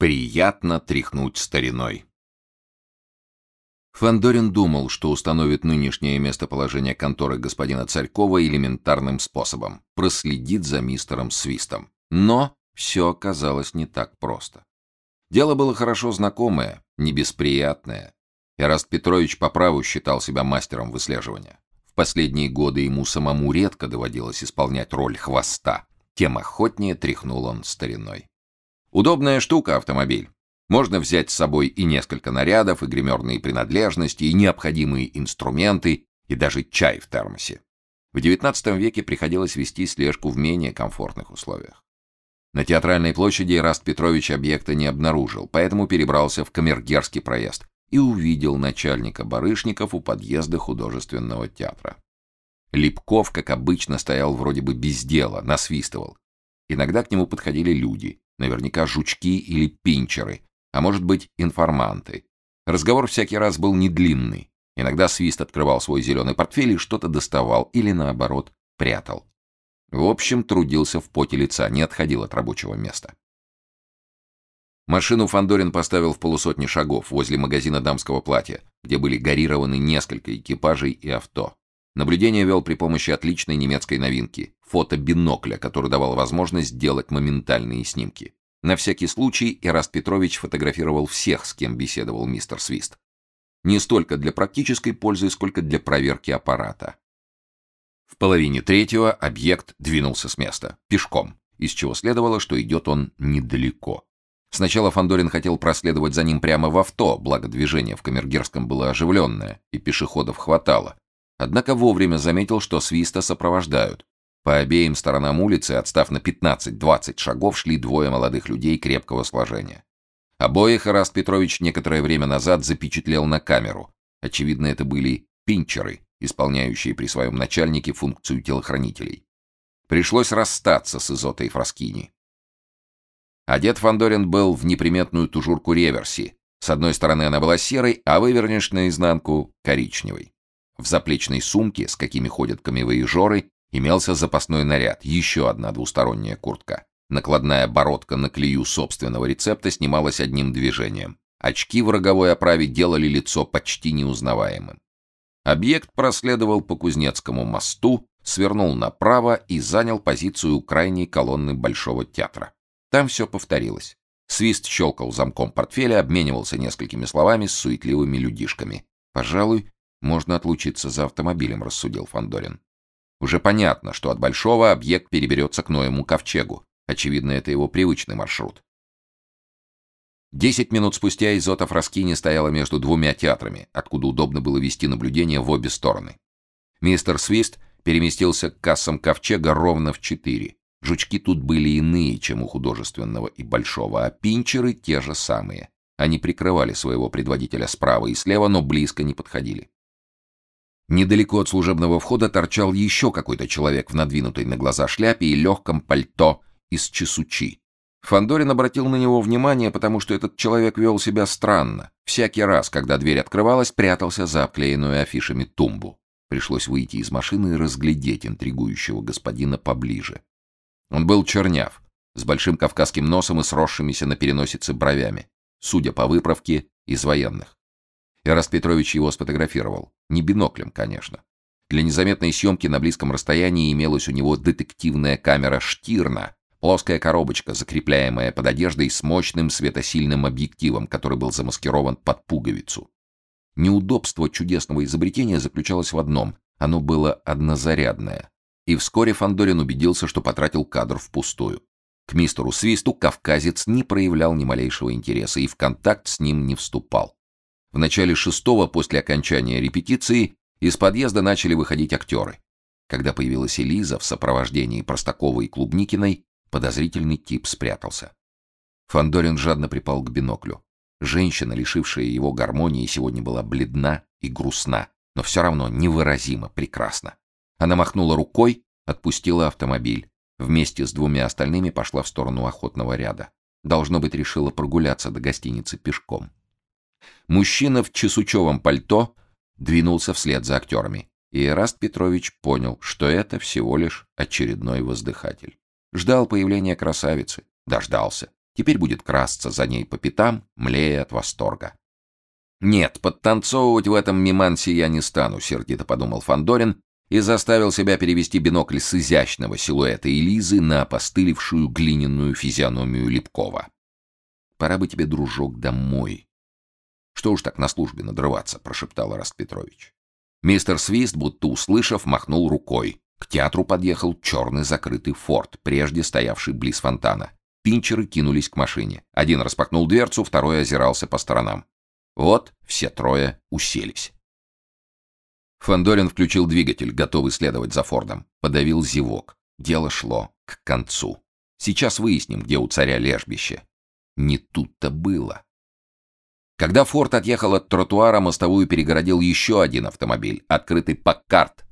Приятно тряхнуть стариной. Фандорин думал, что установит нынешнее местоположение конторы господина Царькова элементарным способом — проследит за мистером Свистом. Но все оказалось не так просто. Дело было хорошо знакомое, небесприятное. Эраст Петрович по праву считал себя мастером выслеживания. В последние годы ему самому редко доводилось исполнять роль хвоста, тем охотнее тряхнул он стариной. Удобная штука автомобиль. Можно взять с собой и несколько нарядов, и гримерные принадлежности, и необходимые инструменты, и даже чай в термосе. В XIX веке приходилось вести слежку в менее комфортных условиях. На театральной площади Ираст Петрович объекта не обнаружил, поэтому перебрался в Камергерский проезд и увидел начальника барышников у подъезда художественного театра. Липков, как обычно, стоял вроде бы без дела, насвистывал. Иногда к нему подходили люди, наверняка жучки или пинчеры, а может быть, информанты. Разговор всякий раз был недлинный. Иногда свист открывал свой зеленый портфель и что-то доставал или, наоборот, прятал. В общем, трудился в поте лица, не отходил от рабочего места. Машину Фандорин поставил в полусотни шагов возле магазина дамского платья, где были гарированы несколько экипажей и авто. Наблюдение вел при помощи отличной немецкой новинки — фотобинокля, который давал возможность делать моментальные снимки. На всякий случай Эраст Петрович фотографировал всех, с кем беседовал мистер Свист. Не столько для практической пользы, сколько для проверки аппарата. В половине третьего объект двинулся с места, пешком, из чего следовало, что идет он недалеко. Сначала Фандорин хотел проследовать за ним прямо в авто, благо движение в Камергерском было оживленное, и пешеходов хватало. Однако вовремя заметил, что свиста сопровождают, по обеим сторонам улицы, отстав на 15-20 шагов, шли двое молодых людей крепкого сложения. Обоих Раст Петрович некоторое время назад запечатлел на камеру. Очевидно, это были пинчеры, исполняющие при своем начальнике функцию телохранителей. Пришлось расстаться с Изотой Фраскини. Одет Фандорин был в неприметную тужурку реверси. С одной стороны она была серой, а вывернешь наизнанку — коричневой. В заплечной сумке, с какими ходят камевые жоры, Имелся запасной наряд, еще одна двусторонняя куртка. Накладная бородка на клею собственного рецепта снималась одним движением. Очки в роговой оправе делали лицо почти неузнаваемым. Объект проследовал по Кузнецкому мосту, свернул направо и занял позицию у крайней колонны Большого театра. Там все повторилось. Свист щелкал замком портфеля, обменивался несколькими словами с суетливыми людишками. «Пожалуй, можно отлучиться за автомобилем», — рассудил Фандорин. Уже понятно, что от Большого объект переберется к Ноему ковчегу. Очевидно, это его привычный маршрут. Десять минут спустя Изота Фраскини стояла между двумя театрами, откуда удобно было вести наблюдение в обе стороны. Мистер Свист переместился к кассам ковчега ровно в четыре. Жучки тут были иные, чем у художественного и большого, а пинчеры те же самые. Они прикрывали своего предводителя справа и слева, но близко не подходили. Недалеко от служебного входа торчал еще какой-то человек в надвинутой на глаза шляпе и легком пальто из чесучи. Фандорин обратил на него внимание, потому что этот человек вел себя странно. Всякий раз, когда дверь открывалась, прятался за обклеенную афишами тумбу. Пришлось выйти из машины и разглядеть интригующего господина поближе. Он был черняв, с большим кавказским носом и сросшимися на переносице бровями, судя по выправке, из военных. Эраст Петрович его сфотографировал. Не биноклем, конечно. Для незаметной съемки на близком расстоянии имелась у него детективная камера Штирна, плоская коробочка, закрепляемая под одеждой с мощным светосильным объективом, который был замаскирован под пуговицу. Неудобство чудесного изобретения заключалось в одном — оно было однозарядное. И вскоре Фандорин убедился, что потратил кадр впустую. К мистеру Свисту кавказец не проявлял ни малейшего интереса и в контакт с ним не вступал. В начале шестого, после окончания репетиции, из подъезда начали выходить актеры. Когда появилась Элиза в сопровождении Простакова и Клубникиной, подозрительный тип спрятался. Фандорин жадно припал к биноклю. Женщина, лишившая его гармонии, сегодня была бледна и грустна, но все равно невыразимо прекрасна. Она махнула рукой, отпустила автомобиль. Вместе с двумя остальными пошла в сторону охотного ряда. Должно быть, решила прогуляться до гостиницы пешком. Мужчина в чесучевом пальто двинулся вслед за актерами. И Эраст Петрович понял, что это всего лишь очередной воздыхатель. Ждал появления красавицы. Дождался. Теперь будет красться за ней по пятам, млея от восторга. Нет, подтанцовывать в этом мимансе я не стану, сердито подумал Фандорин и заставил себя перевести бинокль с изящного силуэта Элизы на опостылевшую глиняную физиономию Лепкова. Пора бы тебе, дружок, домой. Что уж так на службе надрываться, прошептал Раст Петрович. Мистер Свист, будто услышав, махнул рукой. К театру подъехал черный закрытый форт, прежде стоявший близ фонтана. Пинчеры кинулись к машине. Один распахнул дверцу, второй озирался по сторонам. Вот все трое уселись. Фандорин включил двигатель, готовый следовать за Фордом. Подавил зевок. Дело шло к концу. Сейчас выясним, где у царя лежбище. Не тут-то было. Когда Форд отъехал от тротуара, мостовую перегородил еще один автомобиль, открытый Паккарт.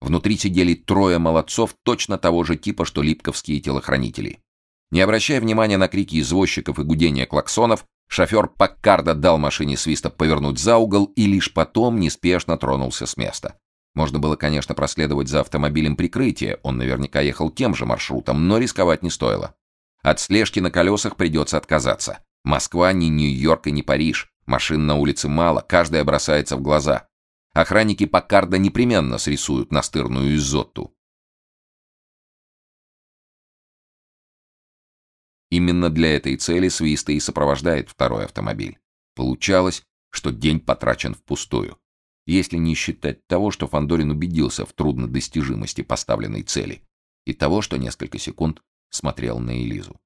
Внутри сидели трое молодцов точно того же типа, что липковские телохранители. Не обращая внимания на крики извозчиков и гудение клаксонов, шофер Паккарда дал машине свиста повернуть за угол и лишь потом неспешно тронулся с места. Можно было, конечно, проследовать за автомобилем прикрытия, он наверняка ехал тем же маршрутом, но рисковать не стоило. От слежки на колесах придется отказаться. Москва не Нью-Йорк и не Париж. Машин на улице мало, каждая бросается в глаза. Охранники Паккарда непременно срисуют настырную изотту. Именно для этой цели Свиста и сопровождает второй автомобиль. Получалось, что день потрачен впустую. Если не считать того, что Фандорин убедился в труднодостижимости поставленной цели, и того, что несколько секунд смотрел на Элизу.